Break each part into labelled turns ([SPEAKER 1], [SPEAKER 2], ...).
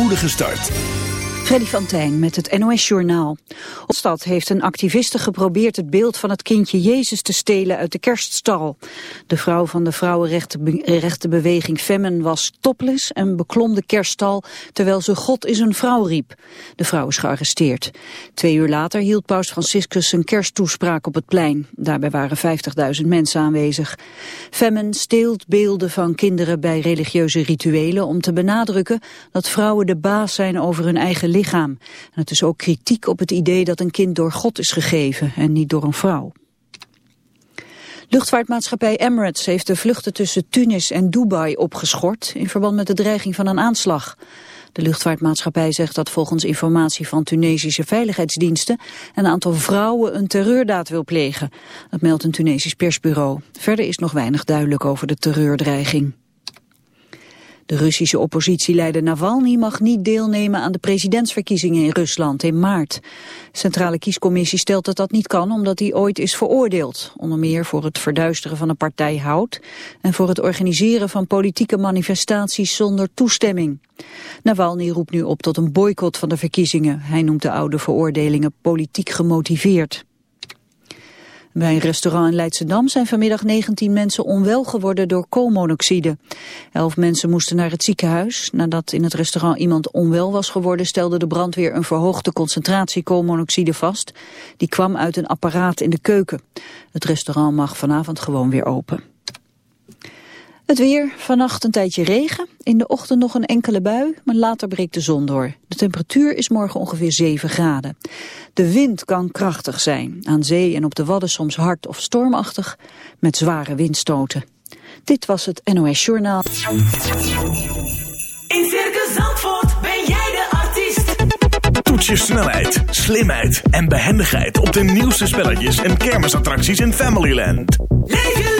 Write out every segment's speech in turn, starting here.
[SPEAKER 1] spoedige start.
[SPEAKER 2] Freddy van Tijn met het NOS-journaal. stad heeft een activiste geprobeerd het beeld van het kindje Jezus te stelen uit de kerststal. De vrouw van de vrouwenrechtenbeweging Femmen was topless en beklom de kerststal terwijl ze God is een vrouw riep. De vrouw is gearresteerd. Twee uur later hield paus Franciscus een kersttoespraak op het plein. Daarbij waren 50.000 mensen aanwezig. Femmen steelt beelden van kinderen bij religieuze rituelen om te benadrukken dat vrouwen de baas zijn over hun eigen lichaam. En het is ook kritiek op het idee dat een kind door God is gegeven en niet door een vrouw. Luchtvaartmaatschappij Emirates heeft de vluchten tussen Tunis en Dubai opgeschort in verband met de dreiging van een aanslag. De luchtvaartmaatschappij zegt dat volgens informatie van Tunesische veiligheidsdiensten een aantal vrouwen een terreurdaad wil plegen. Dat meldt een Tunesisch persbureau. Verder is nog weinig duidelijk over de terreurdreiging. De Russische oppositieleider Navalny mag niet deelnemen aan de presidentsverkiezingen in Rusland in maart. Centrale Kiescommissie stelt dat dat niet kan omdat hij ooit is veroordeeld. Onder meer voor het verduisteren van een partij hout en voor het organiseren van politieke manifestaties zonder toestemming. Navalny roept nu op tot een boycott van de verkiezingen. Hij noemt de oude veroordelingen politiek gemotiveerd. Bij een restaurant in Leidschendam zijn vanmiddag 19 mensen onwel geworden door koolmonoxide. Elf mensen moesten naar het ziekenhuis. Nadat in het restaurant iemand onwel was geworden stelde de brandweer een verhoogde concentratie koolmonoxide vast. Die kwam uit een apparaat in de keuken. Het restaurant mag vanavond gewoon weer open. Het weer, vannacht een tijdje regen, in de ochtend nog een enkele bui, maar later breekt de zon door. De temperatuur is morgen ongeveer 7 graden. De wind kan krachtig zijn, aan zee en op de wadden soms hard of stormachtig, met zware windstoten. Dit was het NOS Journaal.
[SPEAKER 3] In Circus Zandvoort ben jij de artiest.
[SPEAKER 1] Toets je snelheid, slimheid en behendigheid op de nieuwste spelletjes en kermisattracties in Familyland.
[SPEAKER 3] Leef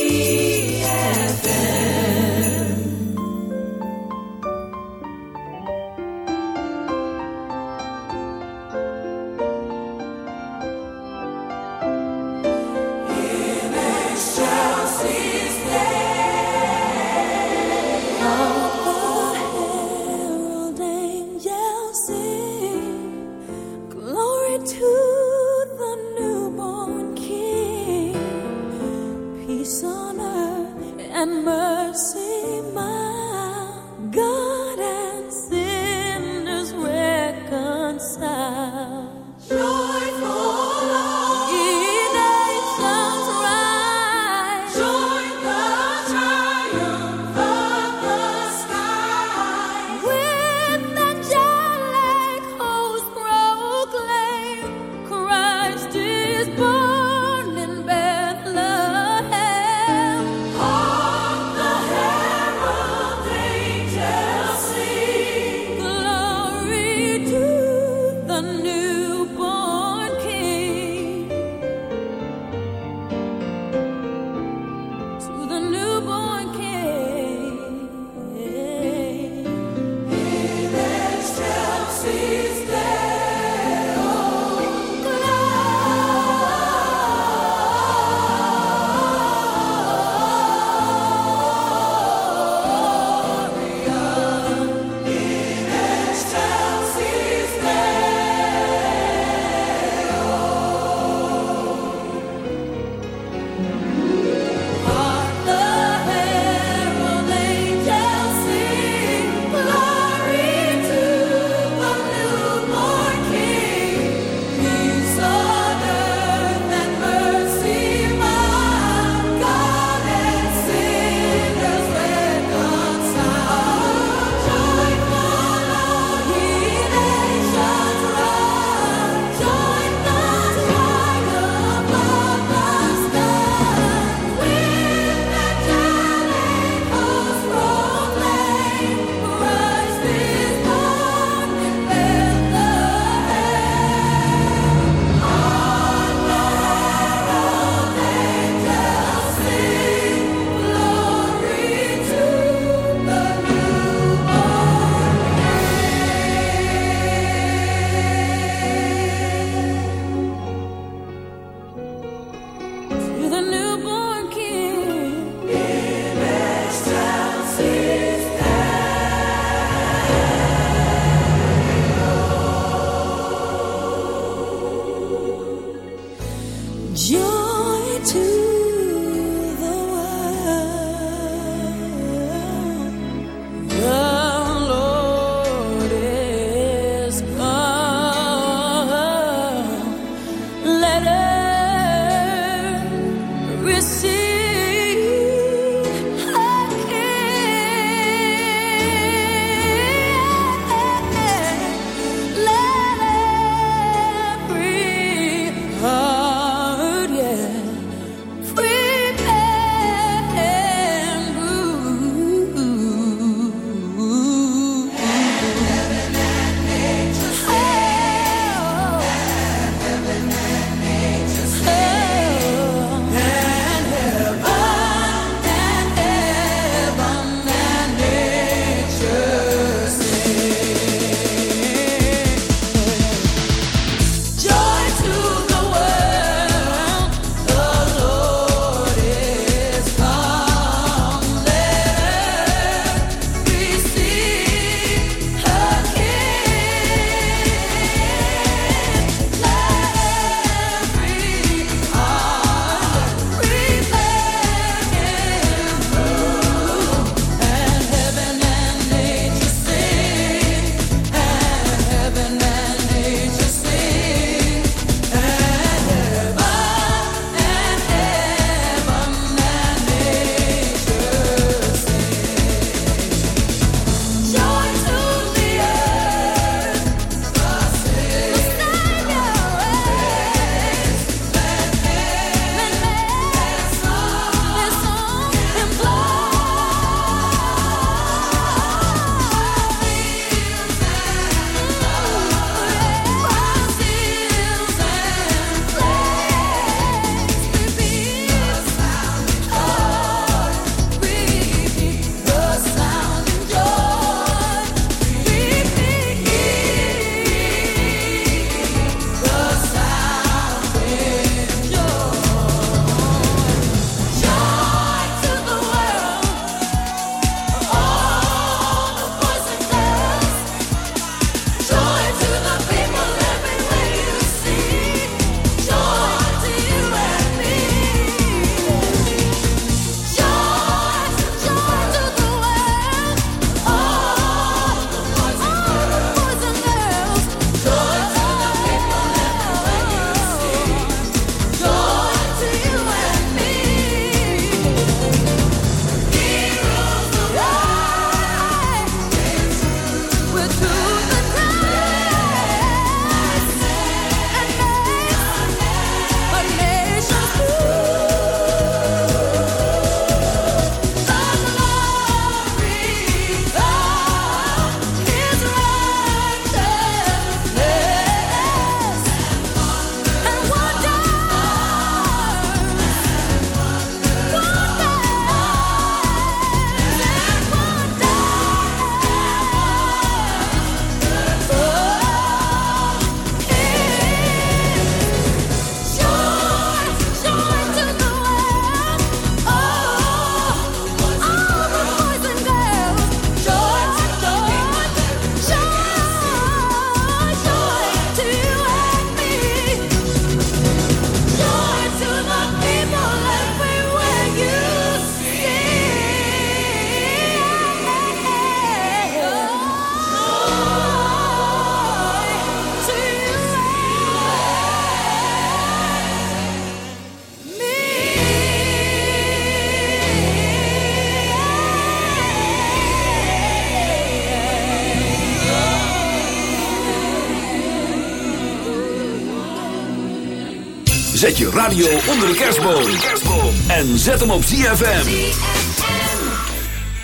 [SPEAKER 4] radio onder de kerstboom. En zet hem op CFM.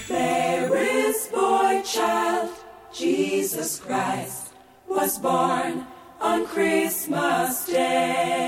[SPEAKER 3] ZFM. is boy child, Jesus Christ, was born on Christmas Day.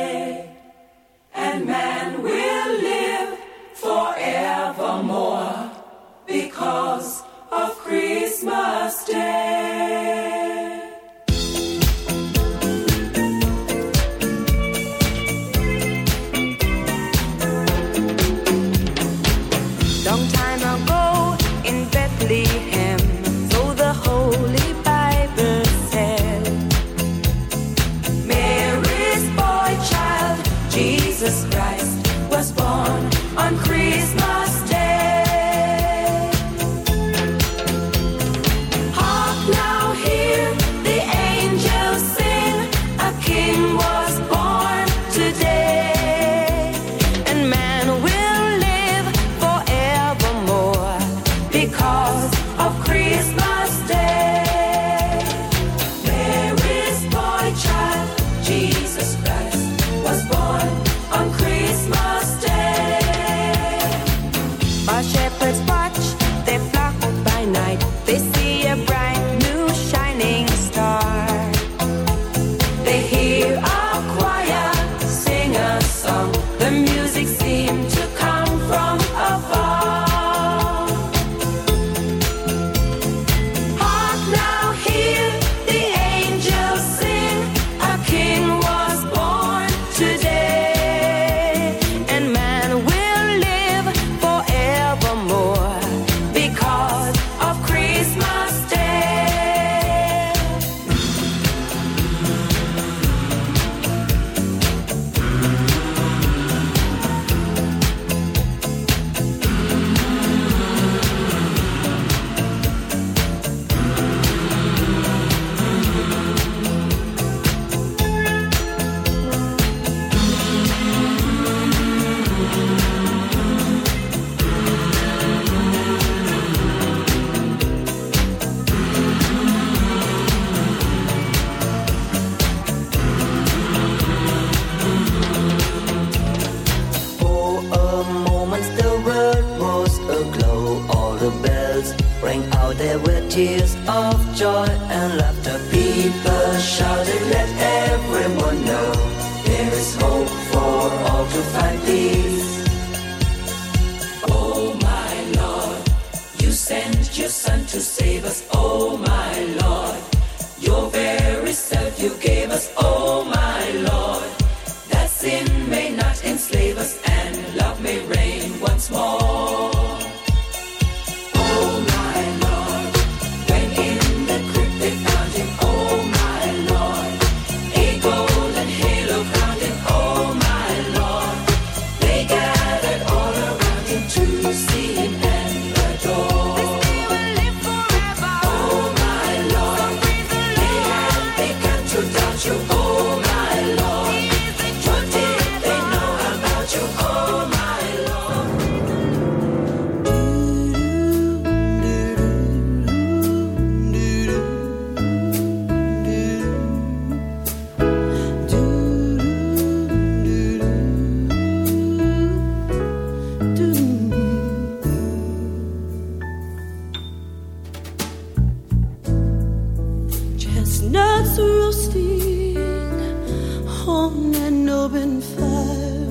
[SPEAKER 3] and
[SPEAKER 5] open fire.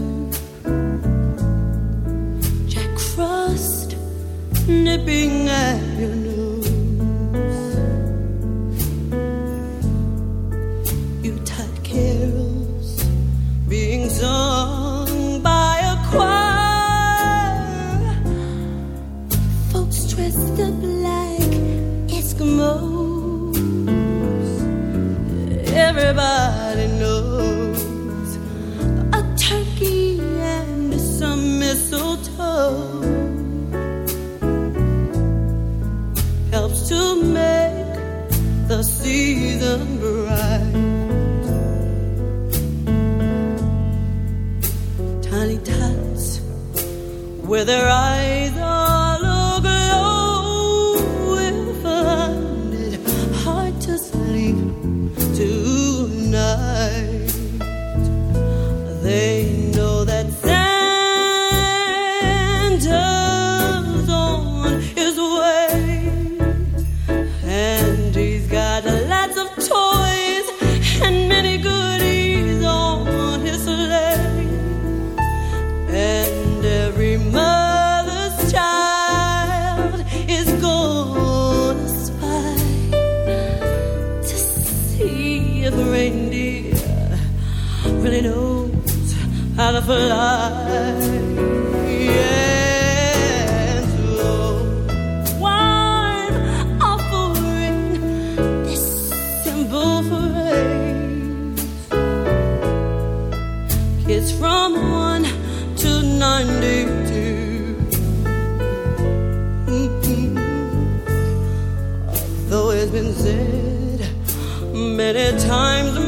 [SPEAKER 5] Jack Frost nipping at your nose. It's been said many times,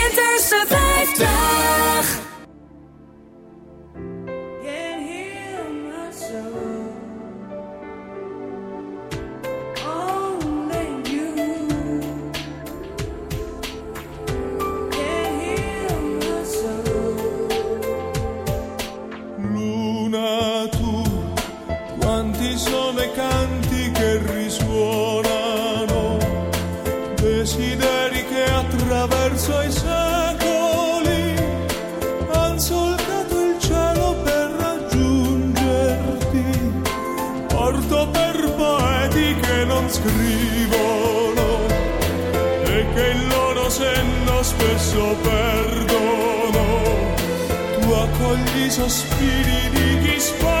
[SPEAKER 6] Sono i canti che risuonano, desideri che attraverso i secoli han solcato il cielo per raggiungerti, porto per poeti che non scrivono e che il loro senno spesso perdono. Tu accogli i sospiri di chi spasima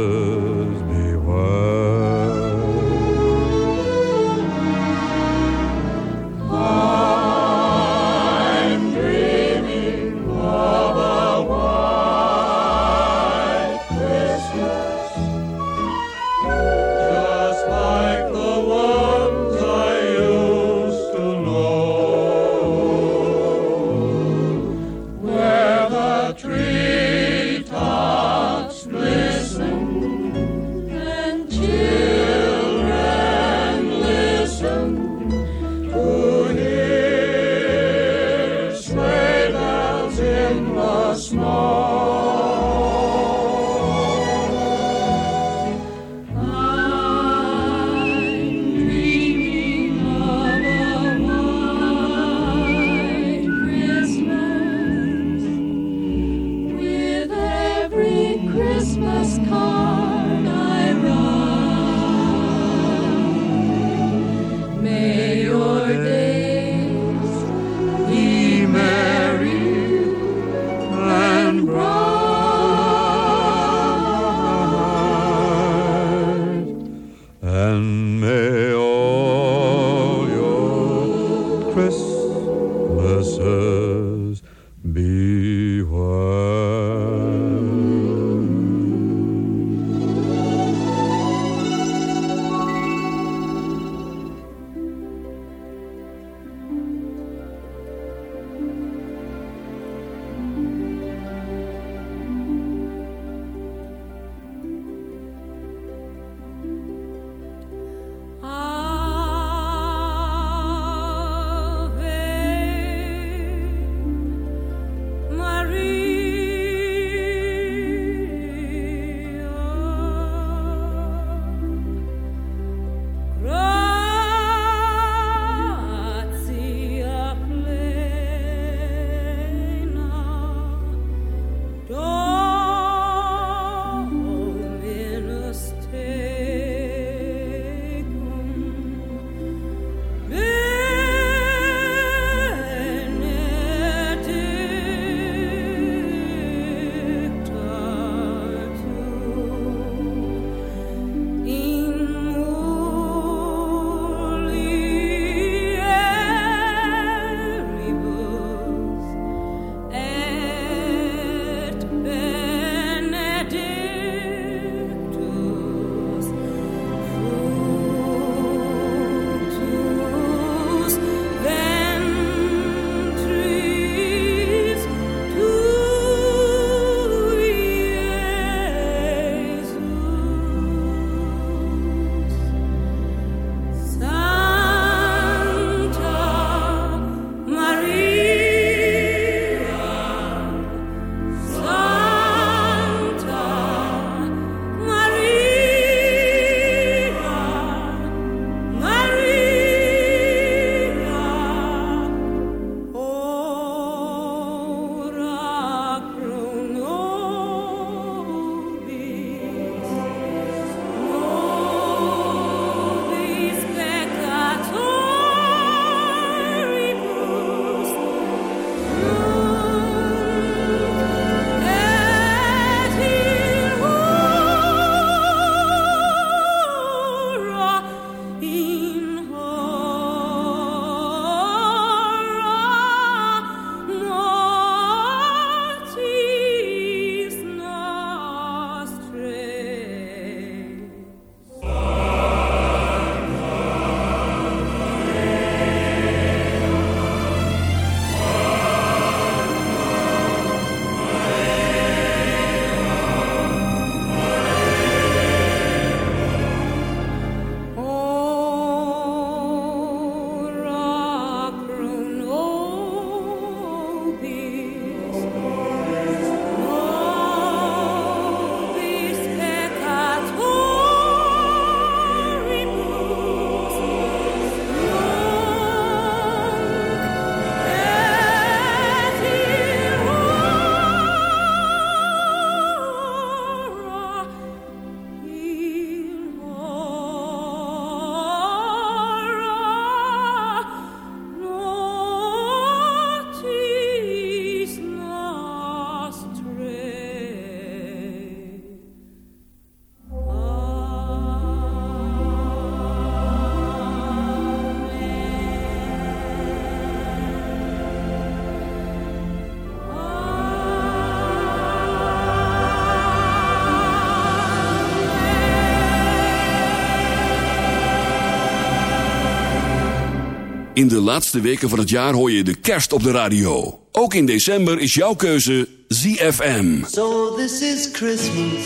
[SPEAKER 7] In
[SPEAKER 8] de laatste weken van het jaar hoor je de kerst op de radio. Ook in december is jouw keuze
[SPEAKER 4] ZFM.
[SPEAKER 9] So this is Christmas.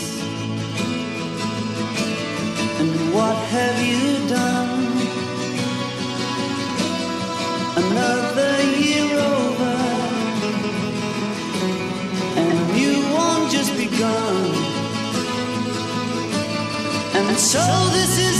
[SPEAKER 9] And what have you done? Another year over. And you won't just begun. And so this is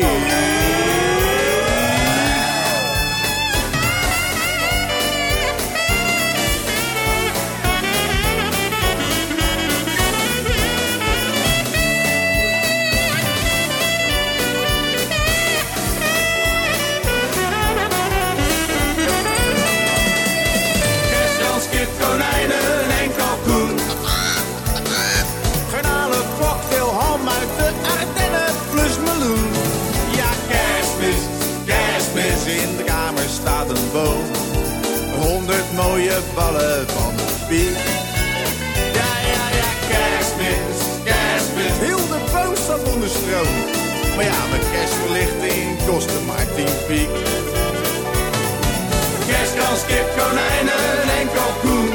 [SPEAKER 10] Brasil. Ja, ja, ja, kerstmis, kerstmis, heel de boom staat onder stroom. Maar ja, mijn kerstverlichting kostte maar tien piek. Kerstkans, kip, konijnen en kalkoen.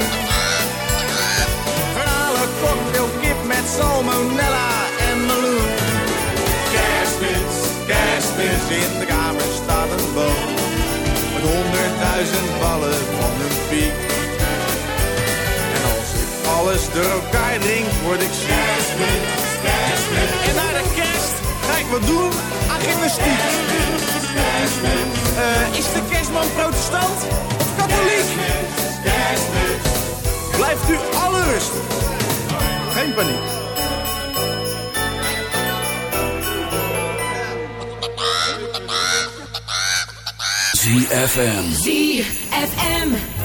[SPEAKER 10] Garnalen, cocktail, kip met salmonella en meloen. Kerstmis, kerstmis, in de kamer staat een boom. Met honderdduizend ballen van een piek. Alles door elkaar drink, word ik ziek. Kerstmis, kerstmis. En na de kerst ga ik wat doen aan gymnastiek. Eh, is de kerstman protestant of katholiek? Blijft u alle rustig. Geen paniek.
[SPEAKER 4] ZFM.
[SPEAKER 11] ZFM.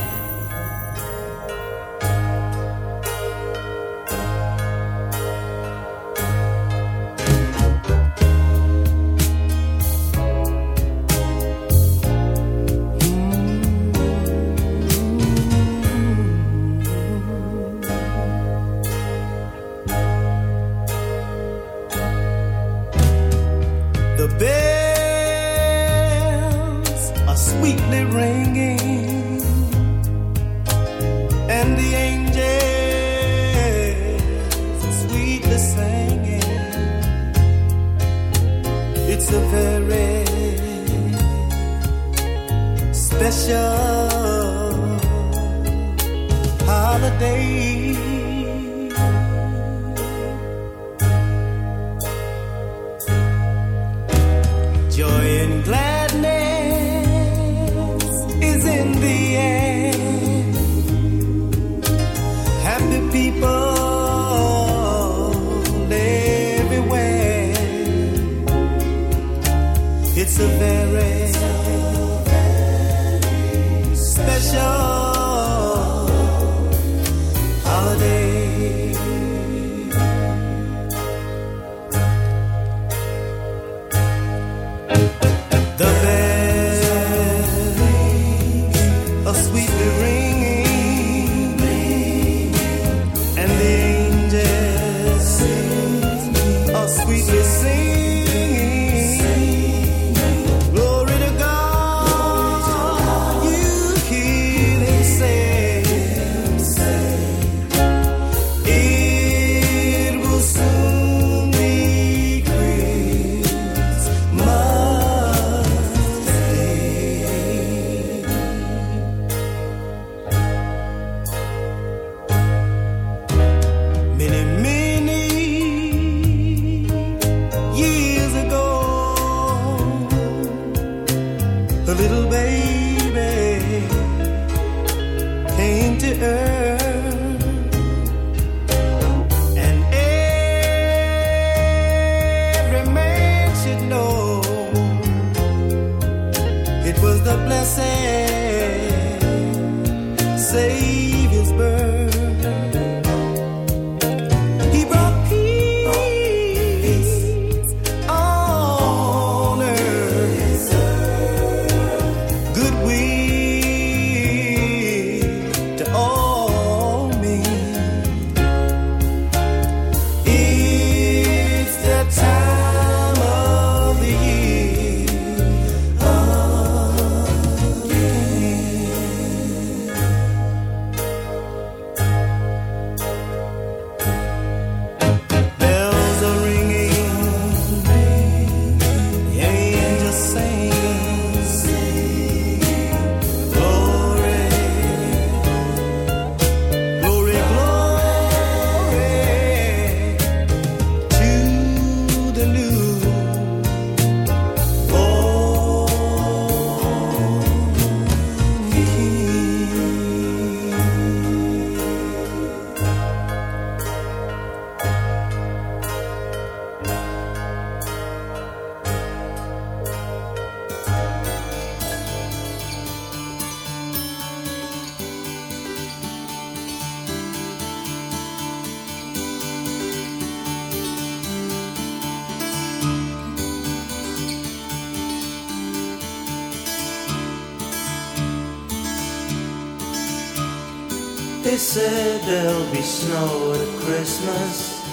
[SPEAKER 9] They said there'll be snow at Christmas.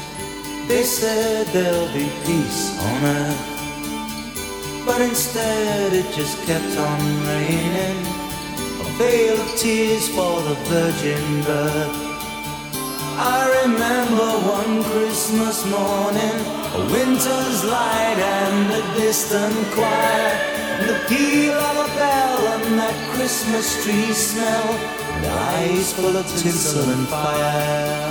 [SPEAKER 9] They said there'll be peace on earth. But instead it just kept on raining. A veil of tears for the virgin birth. I remember one Christmas morning, a winter's light and a distant choir, the peal of a bell and that Christmas tree smell, and eyes full of tinsel and fire.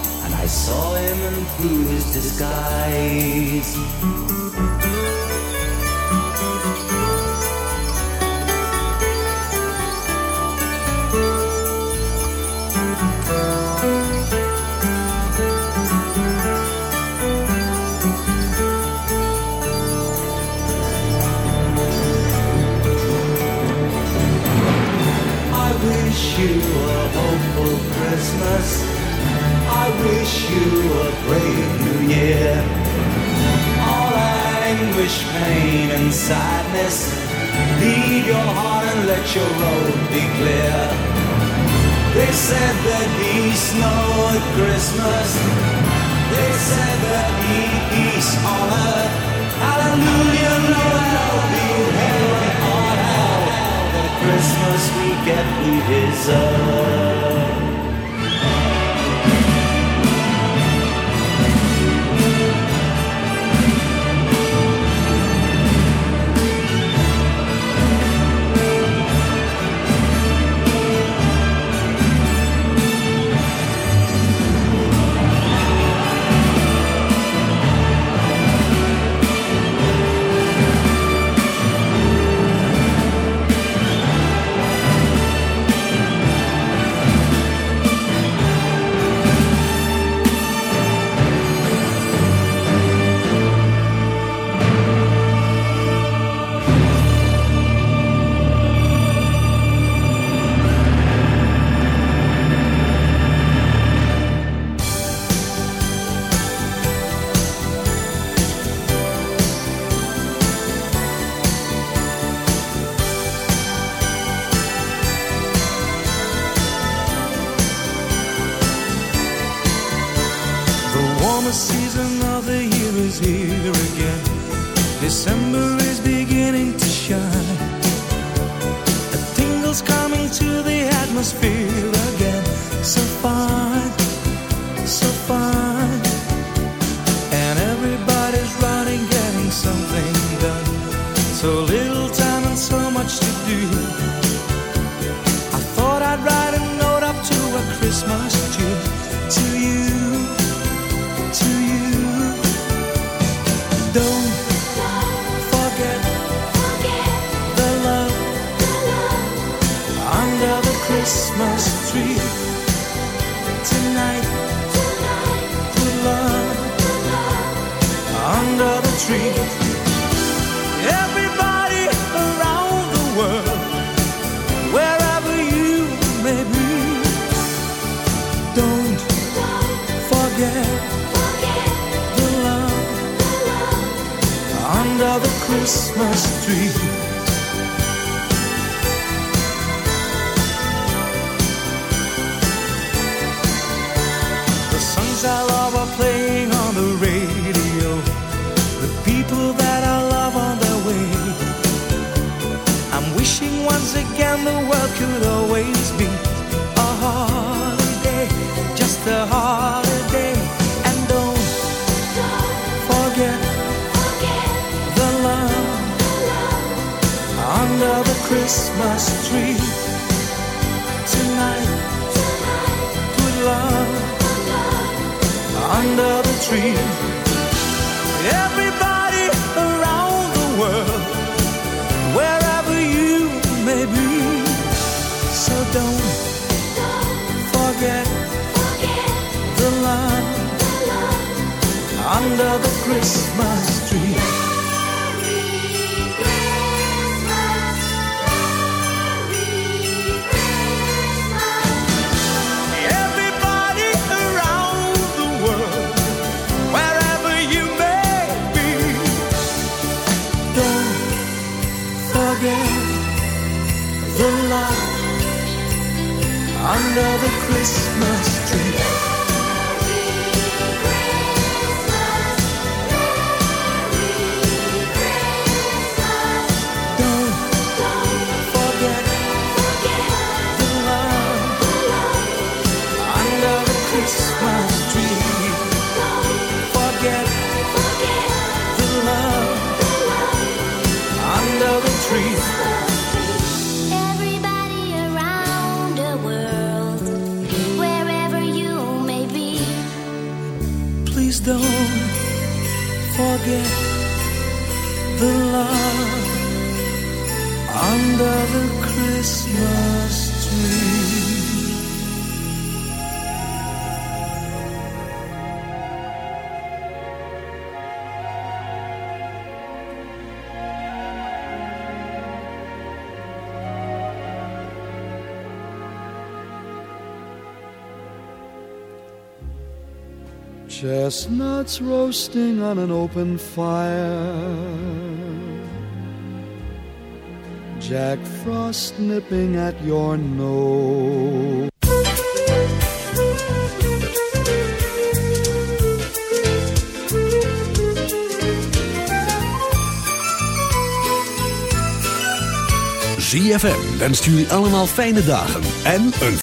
[SPEAKER 9] Saw him through his disguise. I wish you a hopeful Christmas. I wish you a brave new year. All anguish, pain, and sadness. Leave your heart and let your road be clear. They said there'd be snow at Christmas. They said there'd be peace on earth. Hallelujah, Noel, behold on hell. The Christmas we get we deserve.
[SPEAKER 12] Chestnuts roasting on an open fire. Jack Frost nipping at your nose.
[SPEAKER 1] ZFM wenst jullie allemaal fijne dagen en een